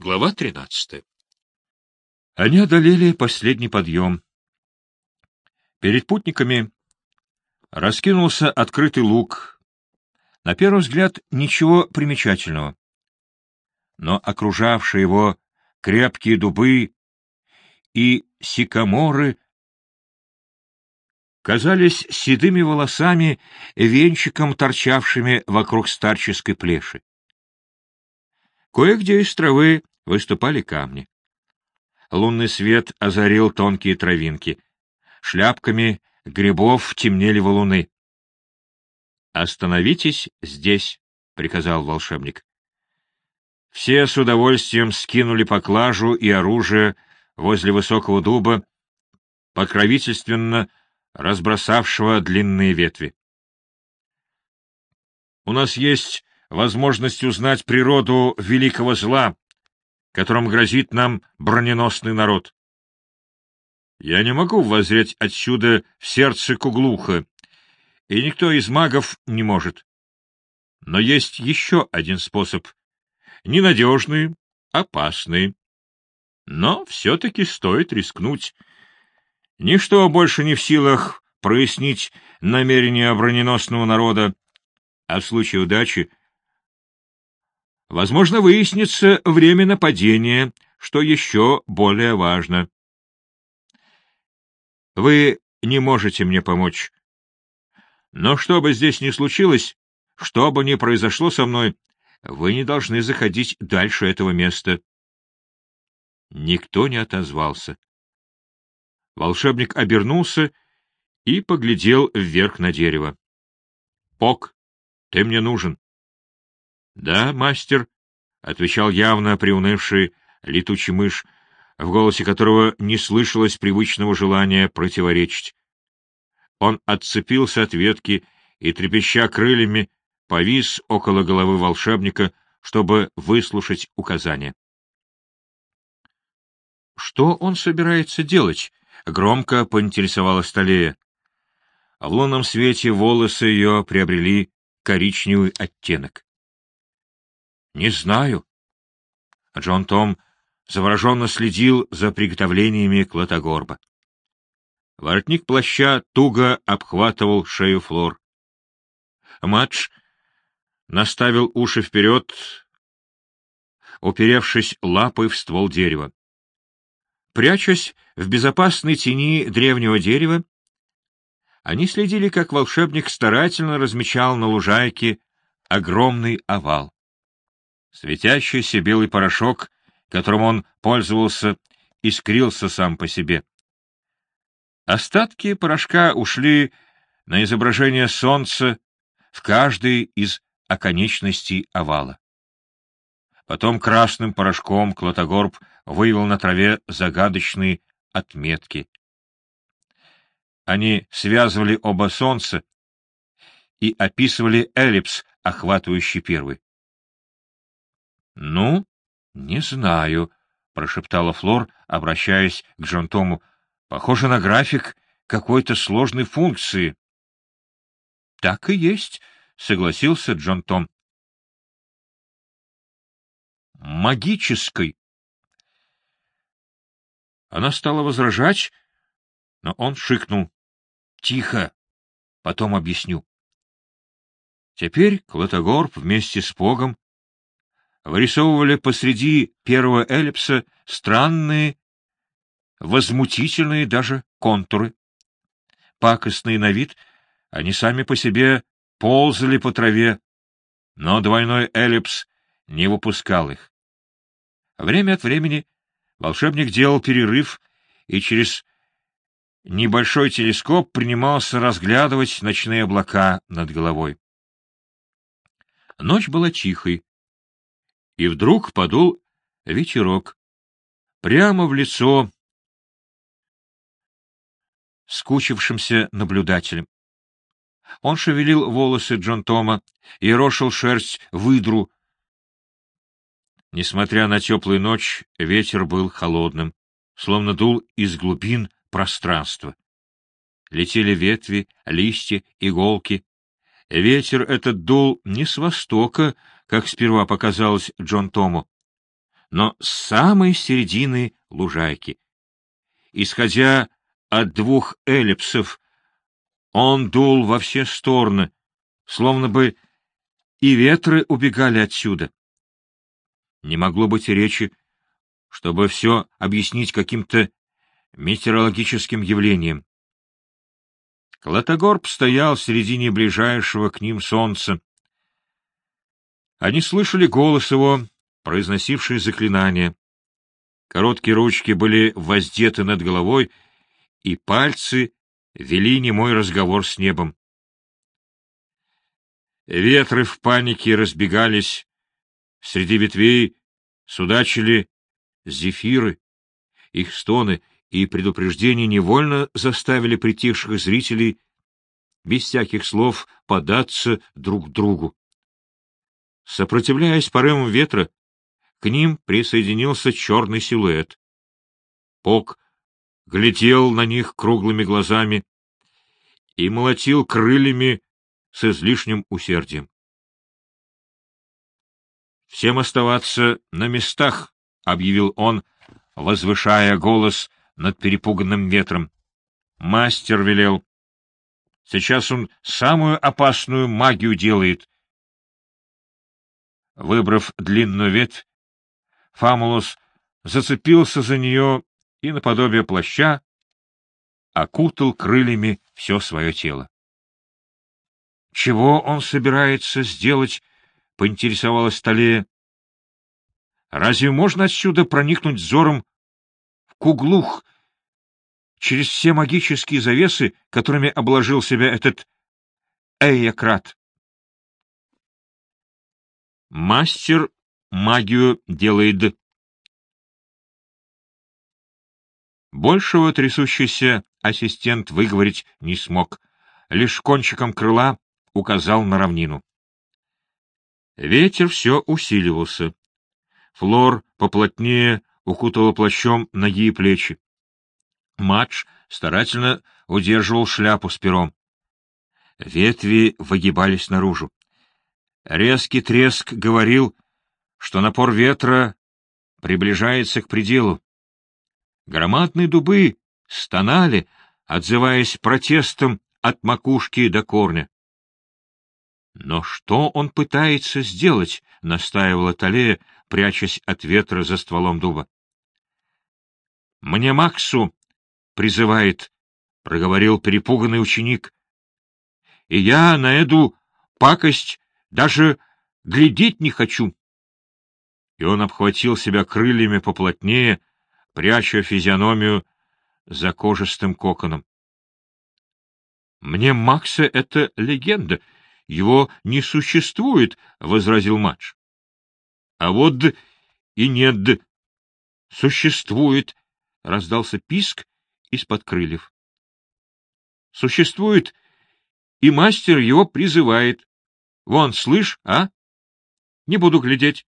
Глава 13. Они одолели последний подъем. Перед путниками раскинулся открытый луг. На первый взгляд ничего примечательного. Но окружавшие его крепкие дубы и сикаморы казались седыми волосами, венчиком торчавшими вокруг старческой плеши. Кое-где из травы выступали камни. Лунный свет озарил тонкие травинки. Шляпками грибов темнели валуны. — Остановитесь здесь, — приказал волшебник. Все с удовольствием скинули поклажу и оружие возле высокого дуба, покровительственно разбросавшего длинные ветви. — У нас есть возможность узнать природу великого зла, которым грозит нам броненосный народ. Я не могу воззреть отсюда в сердце Куглуха, и никто из магов не может. Но есть еще один способ. Ненадежный, опасный. Но все-таки стоит рискнуть. Ничто больше не в силах прояснить намерения броненосного народа, а в случае удачи Возможно, выяснится время нападения, что еще более важно. Вы не можете мне помочь. Но что бы здесь ни случилось, что бы ни произошло со мной, вы не должны заходить дальше этого места. Никто не отозвался. Волшебник обернулся и поглядел вверх на дерево. — Пок, ты мне нужен. — Да, мастер, — отвечал явно приунывший летучий мышь, в голосе которого не слышалось привычного желания противоречить. Он отцепился от ветки и, трепеща крыльями, повис около головы волшебника, чтобы выслушать указания. — Что он собирается делать? — громко поинтересовалась Талея. В лунном свете волосы ее приобрели коричневый оттенок. Не знаю. Джон Том завороженно следил за приготовлениями Клотогорба. Воротник плаща туго обхватывал шею Флор. Матч наставил уши вперед, уперевшись лапой в ствол дерева. Прячась в безопасной тени древнего дерева, они следили, как волшебник старательно размечал на лужайке огромный овал. Светящийся белый порошок, которым он пользовался, искрился сам по себе. Остатки порошка ушли на изображение солнца в каждой из оконечностей овала. Потом красным порошком Клотогорб вывел на траве загадочные отметки. Они связывали оба солнца и описывали эллипс, охватывающий первый. — Ну, не знаю, — прошептала Флор, обращаясь к Джон Похоже на график какой-то сложной функции. — Так и есть, — согласился Джон Том. — Магической. Она стала возражать, но он шикнул. — Тихо, потом объясню. Теперь Клотогорб вместе с Погом вырисовывали посреди первого эллипса странные, возмутительные даже контуры. Пакостные на вид, они сами по себе ползали по траве, но двойной эллипс не выпускал их. Время от времени волшебник делал перерыв и через небольшой телескоп принимался разглядывать ночные облака над головой. Ночь была тихой, и вдруг подул ветерок. Прямо в лицо скучившимся наблюдателем. Он шевелил волосы Джон Тома и рошил шерсть выдру. Несмотря на теплую ночь, ветер был холодным, словно дул из глубин пространства. Летели ветви, листья, иголки. Ветер этот дул не с востока, как сперва показалось Джон Тому, но с самой середины лужайки. Исходя от двух эллипсов, он дул во все стороны, словно бы и ветры убегали отсюда. Не могло быть и речи, чтобы все объяснить каким-то метеорологическим явлением. Клотогорб стоял в середине ближайшего к ним солнца. Они слышали голос его, произносивший заклинание. Короткие ручки были воздеты над головой, и пальцы вели немой разговор с небом. Ветры в панике разбегались, среди ветвей судачили зефиры, их стоны и предупреждения невольно заставили притихших зрителей без всяких слов податься друг к другу. Сопротивляясь порывам ветра, к ним присоединился черный силуэт. Пок глядел на них круглыми глазами и молотил крыльями с излишним усердием. «Всем оставаться на местах», — объявил он, возвышая голос над перепуганным ветром. Мастер велел. Сейчас он самую опасную магию делает. Выбрав длинную ветвь, Фамулус зацепился за нее и, наподобие плаща, окутал крыльями все свое тело. — Чего он собирается сделать? — поинтересовалась Талея. — Разве можно отсюда проникнуть взором в Куглух через все магические завесы, которыми обложил себя этот Эйякрат? Мастер магию делает. Большего трясущийся ассистент выговорить не смог, лишь кончиком крыла указал на равнину. Ветер все усиливался. Флор поплотнее укутала плащом ноги и плечи. Матч старательно удерживал шляпу с пером. Ветви выгибались наружу. Резкий треск говорил, что напор ветра приближается к пределу. Громадные дубы стонали, отзываясь протестом от макушки до корня. «Но что он пытается сделать?» — настаивала Талея, прячась от ветра за стволом дуба. «Мне Максу призывает», — проговорил перепуганный ученик. «И я на эту пакость даже глядеть не хочу» и он обхватил себя крыльями поплотнее, пряча физиономию за кожистым коконом. — Мне Макса — это легенда. Его не существует, — возразил Мадж. — А вот и нет. — Существует, — раздался писк из-под крыльев. — Существует, и мастер его призывает. Вон, слышь, а? Не буду глядеть.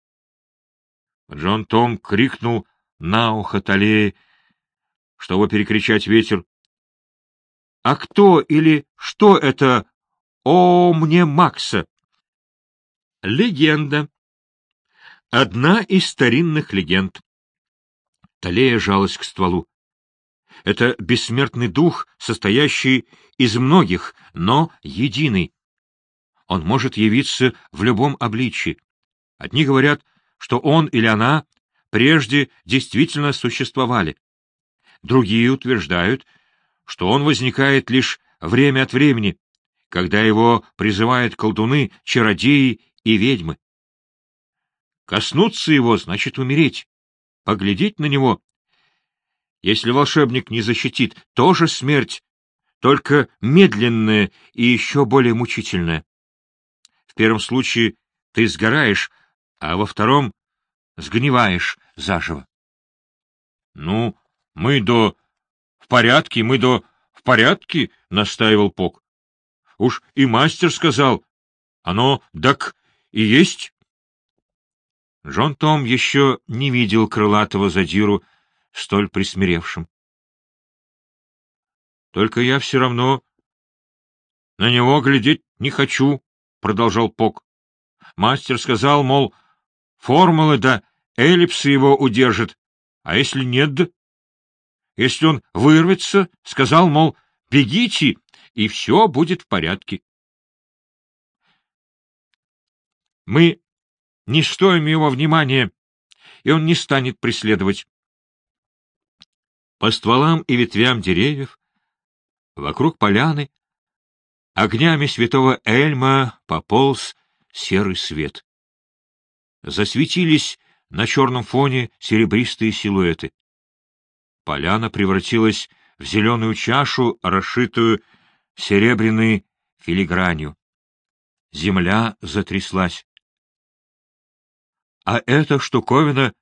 Джон Том крикнул на ухо Талии, чтобы перекричать ветер. — А кто или что это? О, мне Макса! — Легенда. Одна из старинных легенд. Талея жалась к стволу. Это бессмертный дух, состоящий из многих, но единый. Он может явиться в любом обличии. Одни говорят, что он или она прежде действительно существовали. Другие утверждают, что он возникает лишь время от времени, когда его призывают колдуны, чародеи и ведьмы. Коснуться его значит умереть, поглядеть на него. Если волшебник не защитит, тоже смерть, только медленная и еще более мучительная. В первом случае ты сгораешь, а во втором сгниваешь заживо. — Ну, мы до... в порядке, мы до... в порядке, — настаивал Пок. — Уж и мастер сказал. Оно так и есть. Джон Том еще не видел крылатого задиру столь присмиревшим. — Только я все равно на него глядеть не хочу, — продолжал Пок. Мастер сказал, мол, Формулы да эллипсы его удержат, а если нет, если он вырвется, сказал, мол, бегите, и все будет в порядке. Мы не стоим его внимания, и он не станет преследовать. По стволам и ветвям деревьев, вокруг поляны, огнями святого Эльма пополз серый свет. Засветились на черном фоне серебристые силуэты. Поляна превратилась в зеленую чашу, расшитую серебряной филигранью. Земля затряслась. А эта штуковина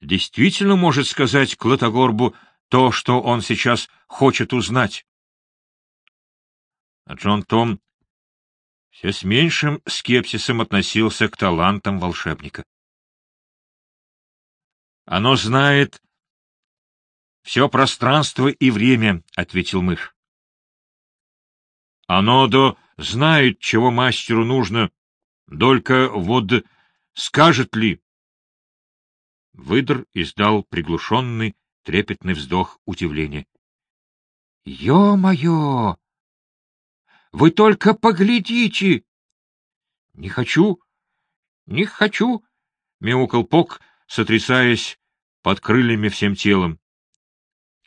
действительно может сказать Клотогорбу то, что он сейчас хочет узнать. А Джон Том все с меньшим скепсисом относился к талантам волшебника. Оно знает все пространство и время, — ответил мышь. Оно до знает, чего мастеру нужно, только вот скажет ли. Выдр издал приглушенный, трепетный вздох удивления. — Ё-моё! Вы только поглядите! — Не хочу, не хочу! — мяукал Пок, сотрясаясь под крыльями всем телом.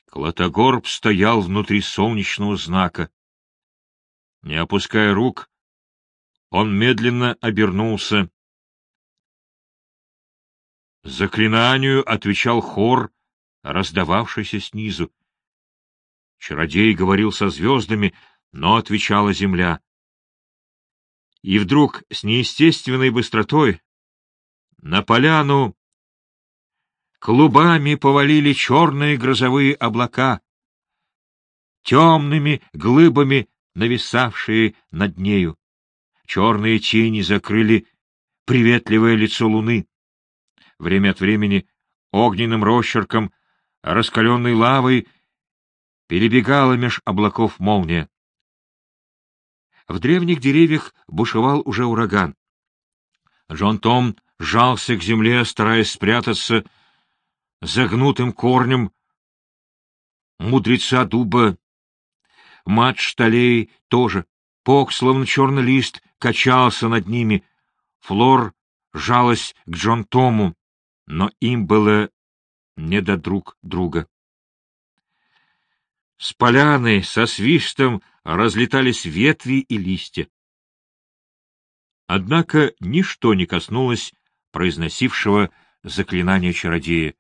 Клотогорб стоял внутри солнечного знака. Не опуская рук, он медленно обернулся. Заклинанию отвечал хор, раздававшийся снизу. Чародей говорил со звездами, но отвечала земля. И вдруг с неестественной быстротой на поляну клубами повалили черные грозовые облака, темными глыбами нависавшие над нею. Черные тени закрыли приветливое лицо луны. Время от времени огненным росчерком, раскаленной лавой, перебегала меж облаков молния. В древних деревьях бушевал уже ураган. Джон Том жался к земле, стараясь спрятаться загнутым корнем мудреца дуба. Мат шталей тоже. Пок, словно черный лист, качался над ними. Флор жалась к Джон Тому, но им было не до друг друга. С поляны со свистом разлетались ветви и листья. Однако ничто не коснулось произносившего заклинание чародея.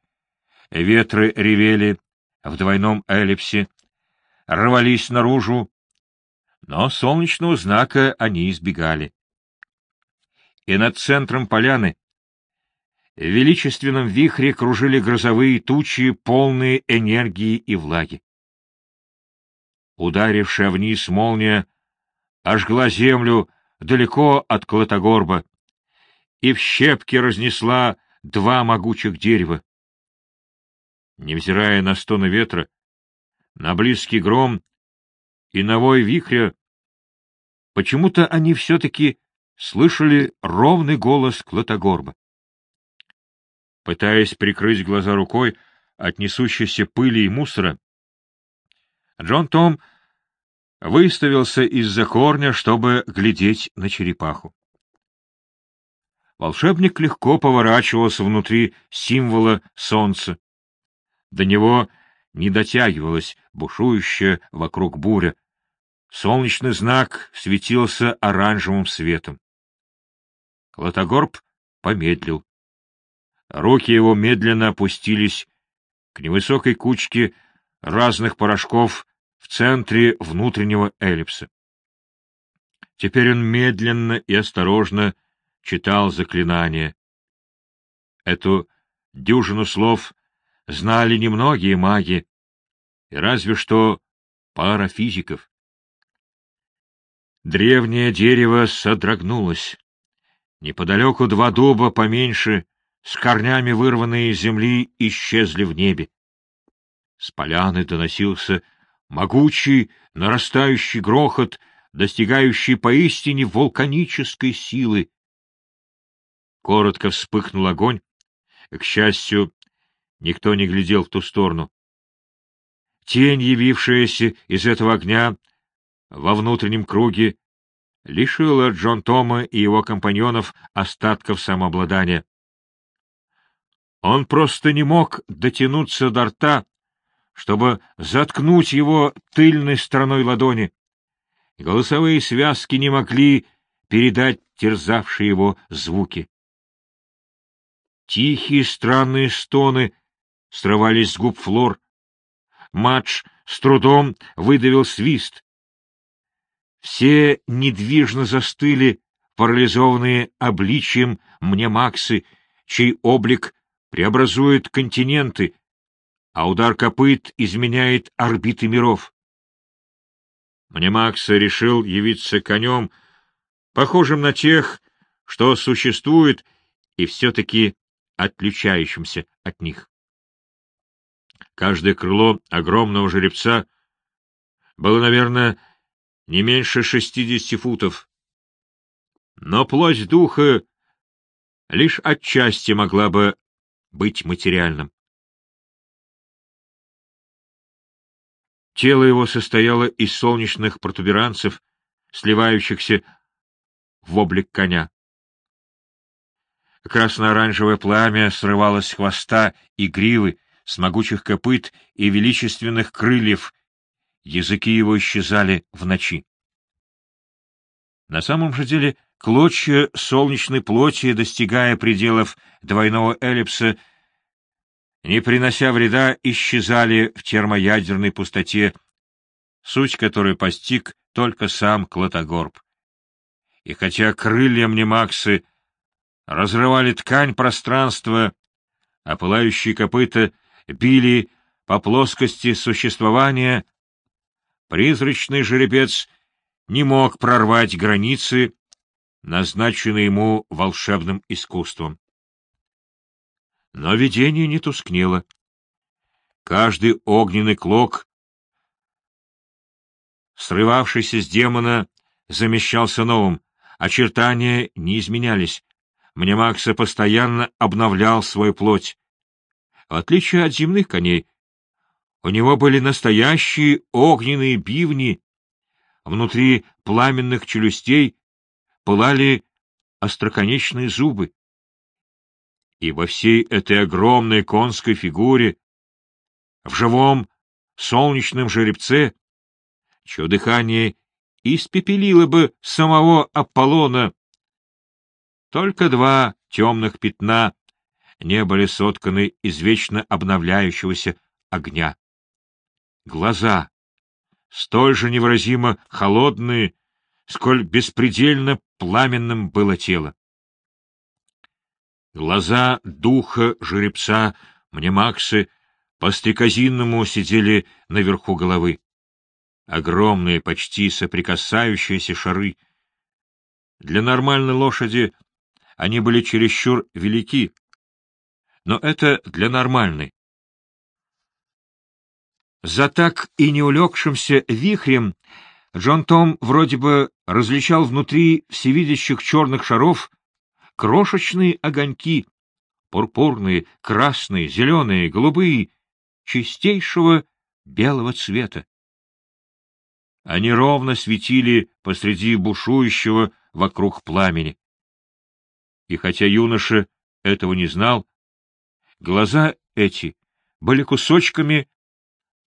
Ветры ревели в двойном эллипсе, рвались наружу, но солнечного знака они избегали. И над центром поляны в величественном вихре кружили грозовые тучи, полные энергии и влаги. Ударившая вниз молния ожгла землю далеко от Клотогорба и в щепки разнесла два могучих дерева. Невзирая на стоны ветра, на близкий гром и на вой вихря, почему-то они все-таки слышали ровный голос Клотогорба. Пытаясь прикрыть глаза рукой от несущейся пыли и мусора, Джон Том выставился из-за корня, чтобы глядеть на черепаху. Волшебник легко поворачивался внутри символа солнца. До него не дотягивалась бушующая вокруг буря. Солнечный знак светился оранжевым светом. Клотогорб помедлил. Руки его медленно опустились к невысокой кучке разных порошков в центре внутреннего эллипса. Теперь он медленно и осторожно читал заклинание. Эту дюжину слов знали немногие маги, и разве что пара физиков. Древнее дерево содрогнулось. Неподалеку два дуба поменьше, с корнями вырванные из земли, исчезли в небе. С поляны доносился могучий, нарастающий грохот, достигающий поистине вулканической силы. Коротко вспыхнул огонь, К счастью, никто не глядел в ту сторону. Тень, явившаяся из этого огня во внутреннем круге, лишила Джон Тома и его компаньонов остатков самообладания. Он просто не мог дотянуться до рта, чтобы заткнуть его тыльной стороной ладони. Голосовые связки не могли передать терзавшие его звуки. Тихие странные стоны срывались с губ Флор. Матч с трудом выдавил свист. Все недвижно застыли, парализованные обличием мне Максы, чей облик преобразует континенты, а удар копыт изменяет орбиты миров. Мне Макса решил явиться конем, похожим на тех, что существует, и все-таки отличающимся от них. Каждое крыло огромного жеребца было, наверное, не меньше шестидесяти футов. Но плоть духа лишь отчасти могла бы быть материальным. Тело его состояло из солнечных протуберанцев, сливающихся в облик коня. Красно-оранжевое пламя срывалось с хвоста и гривы, с могучих копыт и величественных крыльев. Языки его исчезали в ночи. На самом же деле клочья солнечной плоти, достигая пределов двойного эллипса, не принося вреда, исчезали в термоядерной пустоте, суть которой постиг только сам Клотогорб. И хотя крылья Мнемаксы разрывали ткань пространства, а пылающие копыта били по плоскости существования, призрачный жеребец не мог прорвать границы, назначенные ему волшебным искусством. Но видение не тускнело. Каждый огненный клок, срывавшийся с демона, замещался новым, очертания не изменялись. Мне Макса постоянно обновлял свою плоть. В отличие от земных коней, у него были настоящие огненные бивни. Внутри пламенных челюстей пылали остроконечные зубы. И во всей этой огромной конской фигуре, в живом солнечном жеребце, чье дыхание испепелило бы самого Аполлона, только два темных пятна не были сотканы из вечно обновляющегося огня. Глаза, столь же невыразимо холодные, сколь беспредельно пламенным было тело. Глаза духа жеребца Мнемаксы по стрекозинному сидели наверху головы. Огромные, почти соприкасающиеся шары. Для нормальной лошади они были чересчур велики, но это для нормальной. За так и не улегшимся вихрем Джон Том вроде бы различал внутри всевидящих черных шаров крошечные огоньки, пурпурные, красные, зеленые, голубые, чистейшего белого цвета. Они ровно светили посреди бушующего вокруг пламени. И хотя юноша этого не знал, глаза эти были кусочками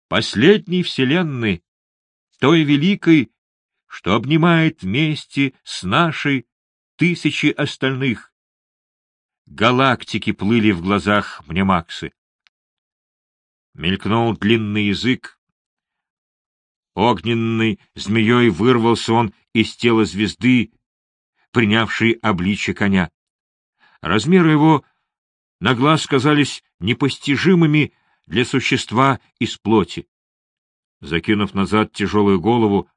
последней вселенной, той великой, что обнимает вместе с нашей тысячи остальных. Галактики плыли в глазах Мнемаксы. Мелькнул длинный язык. Огненной змеей вырвался он из тела звезды, принявшей обличье коня. Размеры его на глаз казались непостижимыми для существа из плоти. Закинув назад тяжелую голову,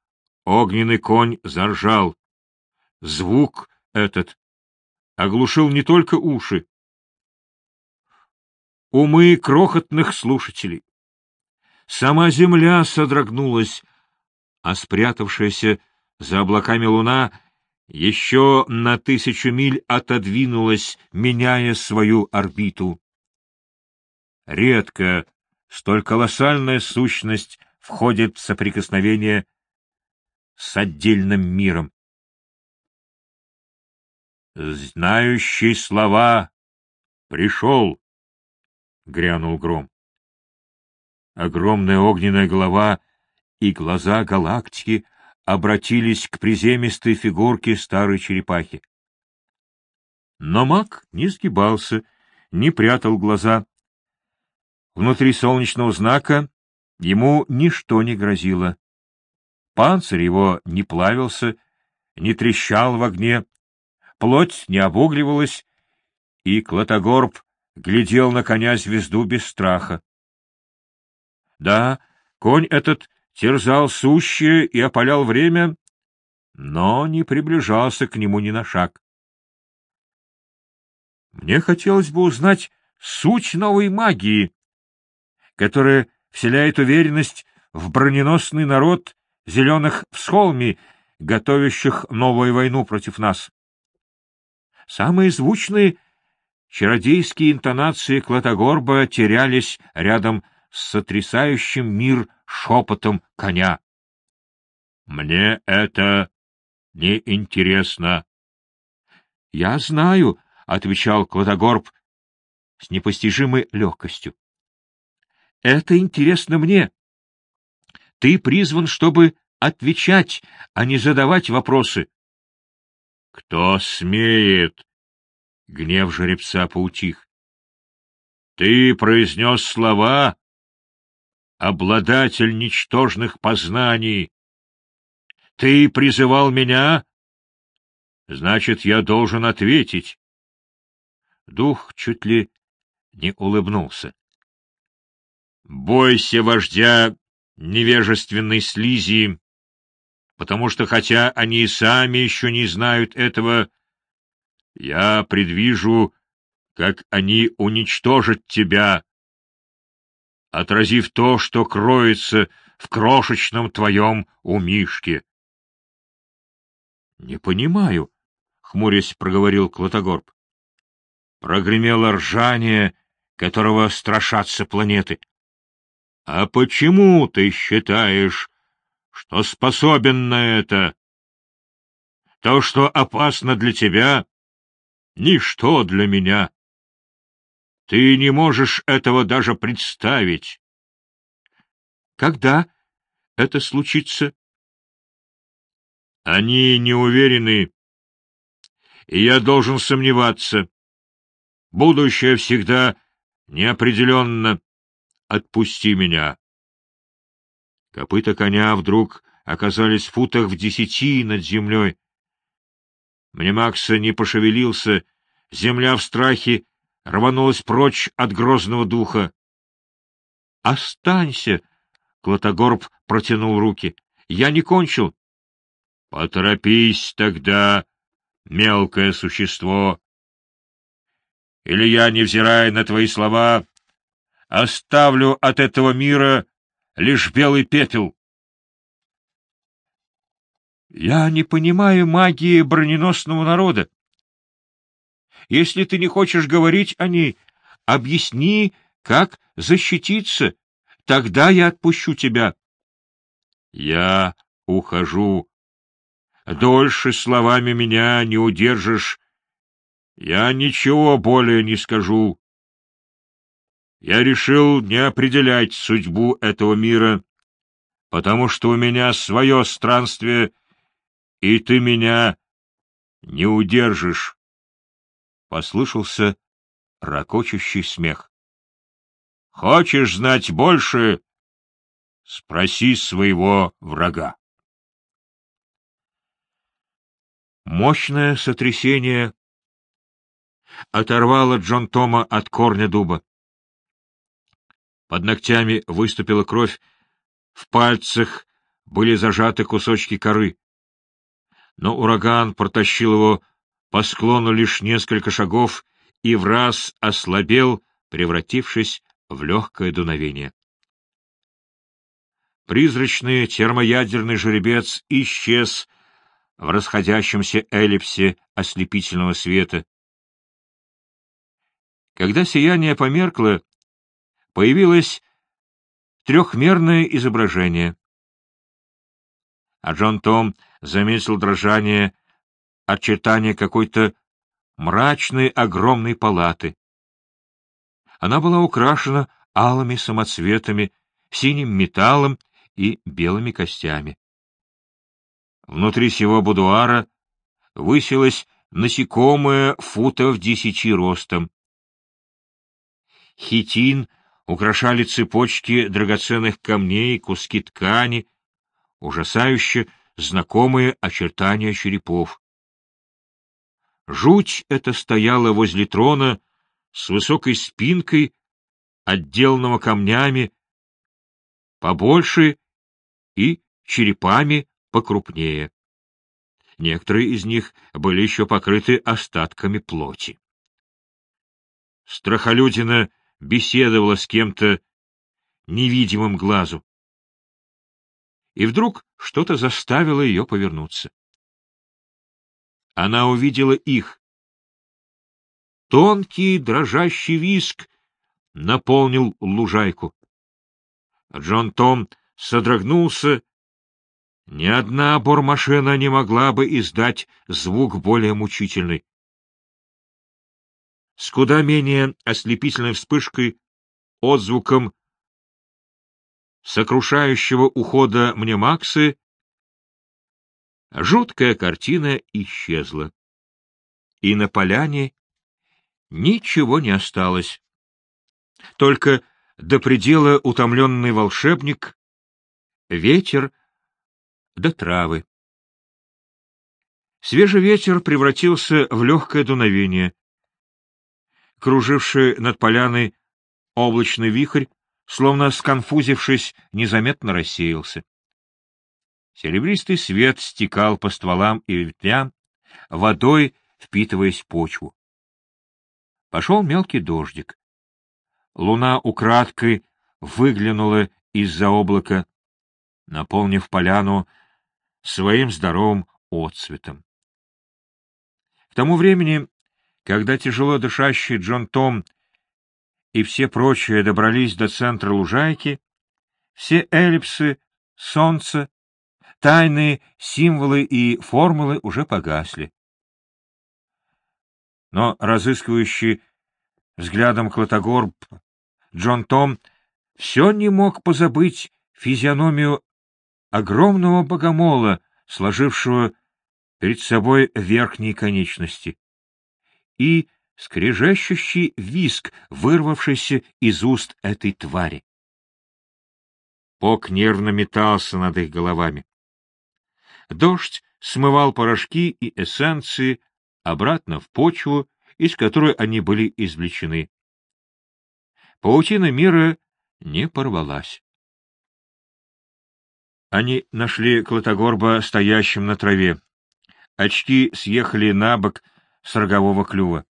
огненный конь заржал. Звук этот оглушил не только уши, умы крохотных слушателей. Сама земля содрогнулась, а спрятавшаяся за облаками луна еще на тысячу миль отодвинулась, меняя свою орбиту. редко столь колоссальная сущность входит в соприкосновение с отдельным миром. «Знающий слова пришел!» — грянул гром. Огромная огненная голова и глаза галактики обратились к приземистой фигурке старой черепахи. Но маг не сгибался, не прятал глаза. Внутри солнечного знака ему ничто не грозило. Панцирь его не плавился, не трещал в огне, плоть не обугливалась, и Клотогорб глядел на коня звезду без страха. Да, конь этот терзал сущее и опалял время, но не приближался к нему ни на шаг. Мне хотелось бы узнать суть новой магии, которая вселяет уверенность в броненосный народ зеленых в Схолме, готовящих новую войну против нас. Самые звучные чародейские интонации Клотогорба терялись рядом с сотрясающим мир шепотом коня. — Мне это не интересно. — Я знаю, — отвечал Клотогорб с непостижимой легкостью. — Это интересно мне. Ты призван, чтобы отвечать, а не задавать вопросы. — Кто смеет? Гнев жеребца поутих. — Ты произнес слова, обладатель ничтожных познаний. Ты призывал меня? Значит, я должен ответить. Дух чуть ли не улыбнулся. Бойся вождя невежественной слизи, потому что, хотя они и сами еще не знают этого, я предвижу, как они уничтожат тебя, отразив то, что кроется в крошечном твоем умишке. — Не понимаю, — хмурясь проговорил Клотогорб. Прогремело ржание, которого страшатся планеты. — А почему ты считаешь, что способен на это? То, что опасно для тебя, — ничто для меня. Ты не можешь этого даже представить. Когда это случится? Они не уверены, и я должен сомневаться. Будущее всегда неопределенно. Отпусти меня. Копыта коня вдруг оказались в футах в десяти над землей. Мне Макса не пошевелился, земля в страхе рванулась прочь от грозного духа. — Останься! — Клотогорб протянул руки. — Я не кончил. — Поторопись тогда, мелкое существо. Или я, невзирая на твои слова, оставлю от этого мира лишь белый пепел. Я не понимаю магии броненосного народа. Если ты не хочешь говорить о ней, объясни, как защититься. Тогда я отпущу тебя. Я ухожу. Дольше словами меня не удержишь. Я ничего более не скажу. Я решил не определять судьбу этого мира, потому что у меня свое странствие, и ты меня не удержишь. Послышался ракочущий смех. — Хочешь знать больше? Спроси своего врага. Мощное сотрясение оторвало Джон Тома от корня дуба. Под ногтями выступила кровь, в пальцах были зажаты кусочки коры. Но ураган протащил его по склону лишь несколько шагов и в раз ослабел, превратившись в легкое дуновение. Призрачный термоядерный жеребец исчез в расходящемся эллипсе ослепительного света. Когда сияние померкло, появилось трехмерное изображение. А Джон Том заметил дрожание очертания какой-то мрачной огромной палаты. Она была украшена алыми самоцветами, синим металлом и белыми костями. Внутри сего будуара высилось насекомое футов десяти ростом. Хитин украшали цепочки драгоценных камней, куски ткани, ужасающе знакомые очертания черепов. Жуть эта стояла возле трона с высокой спинкой, отделанного камнями, побольше и черепами покрупнее. Некоторые из них были еще покрыты остатками плоти. Страхолюдина беседовала с кем-то невидимым глазу. И вдруг что-то заставило ее повернуться. Она увидела их. Тонкий дрожащий виск наполнил лужайку. Джон Том содрогнулся. Ни одна бормашина не могла бы издать звук более мучительный с куда менее ослепительной вспышкой, отзвуком сокрушающего ухода мне Максы, жуткая картина исчезла. И на поляне ничего не осталось. Только до предела утомленный волшебник, ветер да травы. Свежий ветер превратился в легкое дуновение круживший над поляной облачный вихрь, словно сконфузившись, незаметно рассеялся. Серебристый свет стекал по стволам и ветвям, водой впитываясь в почву. Пошел мелкий дождик. Луна украдкой выглянула из-за облака, наполнив поляну своим здоровым отцветом. К тому времени когда тяжело дышащий Джон Том и все прочие добрались до центра лужайки, все эллипсы, солнце, тайные символы и формулы уже погасли. Но разыскивающий взглядом Клотогорб Джон Том все не мог позабыть физиономию огромного богомола, сложившего перед собой верхние конечности и скрежещущий виск, вырвавшийся из уст этой твари. Пок нервно метался над их головами. Дождь смывал порошки и эссенции обратно в почву, из которой они были извлечены. Паутина мира не порвалась. Они нашли Клотогорба стоящим на траве. Очки съехали на бок с рогового клюва.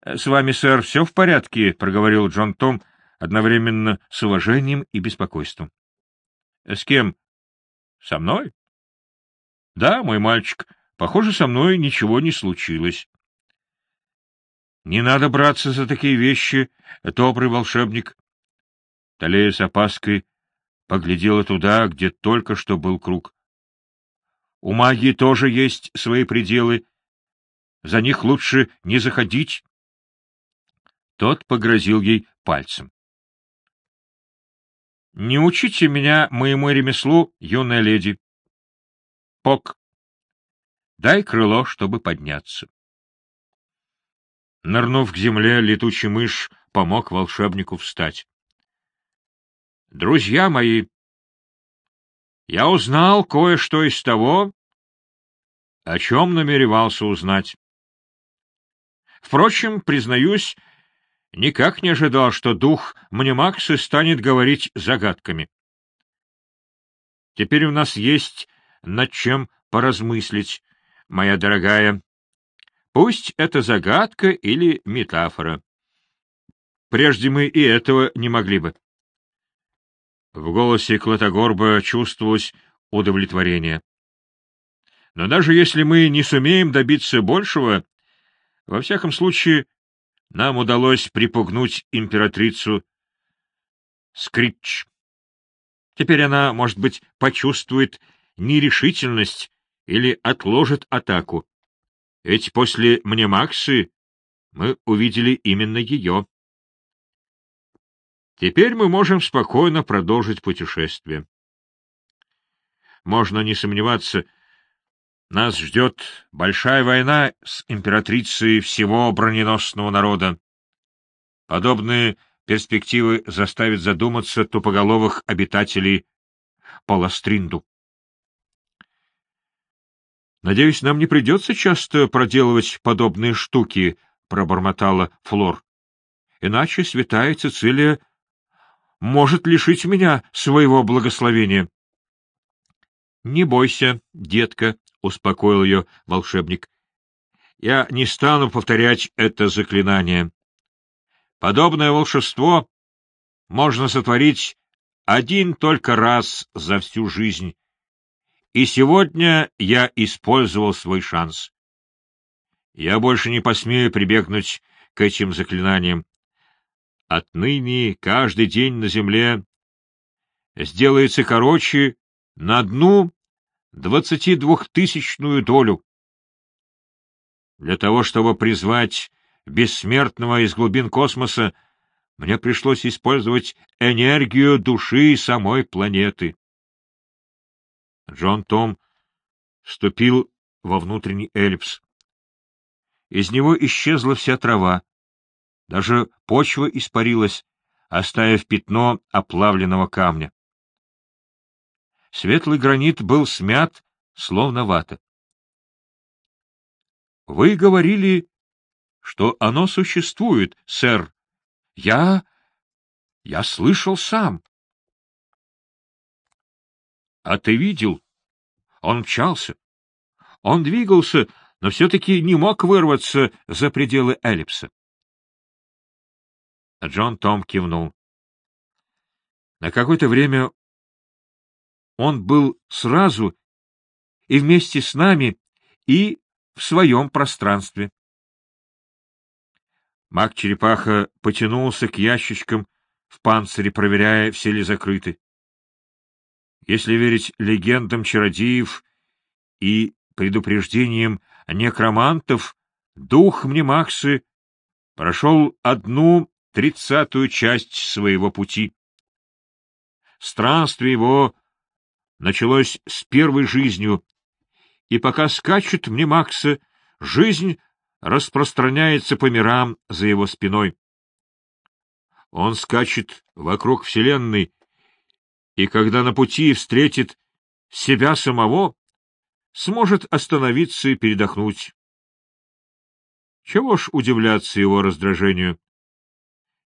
— С вами, сэр, все в порядке? — проговорил Джон Том одновременно с уважением и беспокойством. — С кем? — Со мной? — Да, мой мальчик. Похоже, со мной ничего не случилось. — Не надо браться за такие вещи, добрый волшебник. Талея с опаской поглядела туда, где только что был круг. У магии тоже есть свои пределы. За них лучше не заходить. Тот погрозил ей пальцем. — Не учите меня моему ремеслу, юная леди. Пок. Дай крыло, чтобы подняться. Нырнув к земле, летучий мышь помог волшебнику встать. — Друзья мои, я узнал кое-что из того, о чем намеревался узнать. Впрочем, признаюсь, никак не ожидал, что дух Мнемаксы станет говорить загадками. Теперь у нас есть над чем поразмыслить, моя дорогая. Пусть это загадка или метафора. Прежде мы и этого не могли бы. В голосе Клотогорба чувствовалось удовлетворение. Но даже если мы не сумеем добиться большего, во всяком случае, нам удалось припугнуть императрицу Скритч. Теперь она, может быть, почувствует нерешительность или отложит атаку. Ведь после Мнемаксы мы увидели именно ее. Теперь мы можем спокойно продолжить путешествие. Можно не сомневаться, нас ждет большая война с императрицей всего броненосного народа. Подобные перспективы заставят задуматься тупоголовых обитателей Паластринду. «Надеюсь, нам не придется часто проделывать подобные штуки», — пробормотала Флор. «Иначе святая Цицилия может лишить меня своего благословения». «Не бойся, детка», — успокоил ее волшебник. «Я не стану повторять это заклинание. Подобное волшебство можно сотворить один только раз за всю жизнь, и сегодня я использовал свой шанс. Я больше не посмею прибегнуть к этим заклинаниям. Отныне каждый день на земле сделается короче на одну двадцати двухтысячную долю. Для того, чтобы призвать бессмертного из глубин космоса, мне пришлось использовать энергию души самой планеты. Джон Том вступил во внутренний эллипс. Из него исчезла вся трава, даже почва испарилась, оставив пятно оплавленного камня. Светлый гранит был смят, словно вата. — Вы говорили, что оно существует, сэр. Я... я слышал сам. — А ты видел? Он мчался. Он двигался, но все-таки не мог вырваться за пределы эллипса. Джон Том кивнул. На какое-то время он был сразу и вместе с нами, и в своем пространстве. Маг-черепаха потянулся к ящичкам в панцире, проверяя, все ли закрыты. Если верить легендам чародеев и предупреждениям некромантов, дух Мнемаксы прошел одну тридцатую часть своего пути. Странствие его началось с первой жизнью, и пока скачет мне Макса, жизнь распространяется по мирам за его спиной. Он скачет вокруг Вселенной, и когда на пути встретит себя самого, сможет остановиться и передохнуть. Чего ж удивляться его раздражению?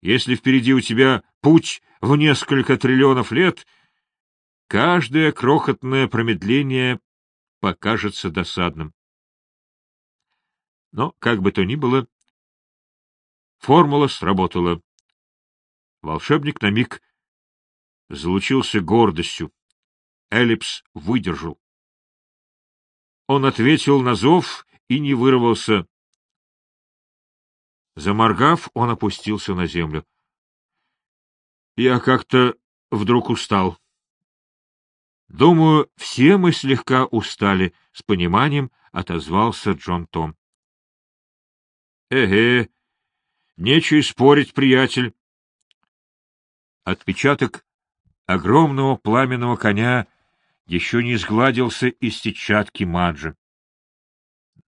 Если впереди у тебя путь в несколько триллионов лет — каждое крохотное промедление покажется досадным. Но, как бы то ни было, формула сработала. Волшебник на миг залучился гордостью. Эллипс выдержал. Он ответил на зов и не вырвался. Заморгав, он опустился на землю. Я как-то вдруг устал. Думаю, все мы слегка устали, — с пониманием отозвался Джон Том. — Эге, нечего спорить, приятель. Отпечаток огромного пламенного коня еще не сгладился из сетчатки Маджи.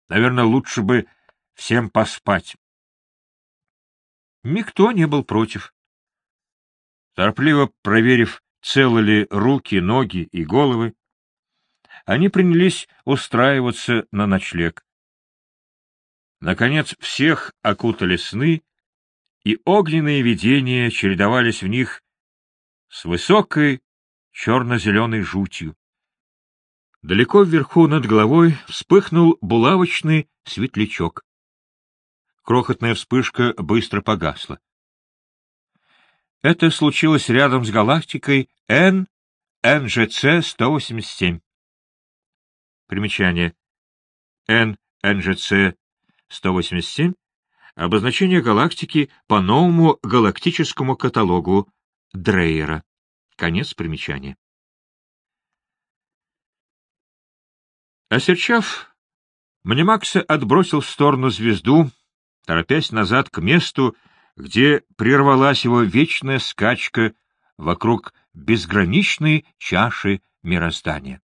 Наверное, лучше бы всем поспать. Никто не был против. Торопливо проверив целы ли руки, ноги и головы, они принялись устраиваться на ночлег. Наконец всех окутали сны, и огненные видения чередовались в них с высокой черно-зеленой жутью. Далеко вверху над головой вспыхнул булавочный светлячок. Крохотная вспышка быстро погасла. Это случилось рядом с галактикой N NGC-187. Примечание. N NGC-187 Обозначение галактики по новому галактическому каталогу Дрейера. Конец примечания. Осерчав, Мнемакса отбросил в сторону звезду, торопясь назад к месту, где прервалась его вечная скачка вокруг безграничной чаши мироздания.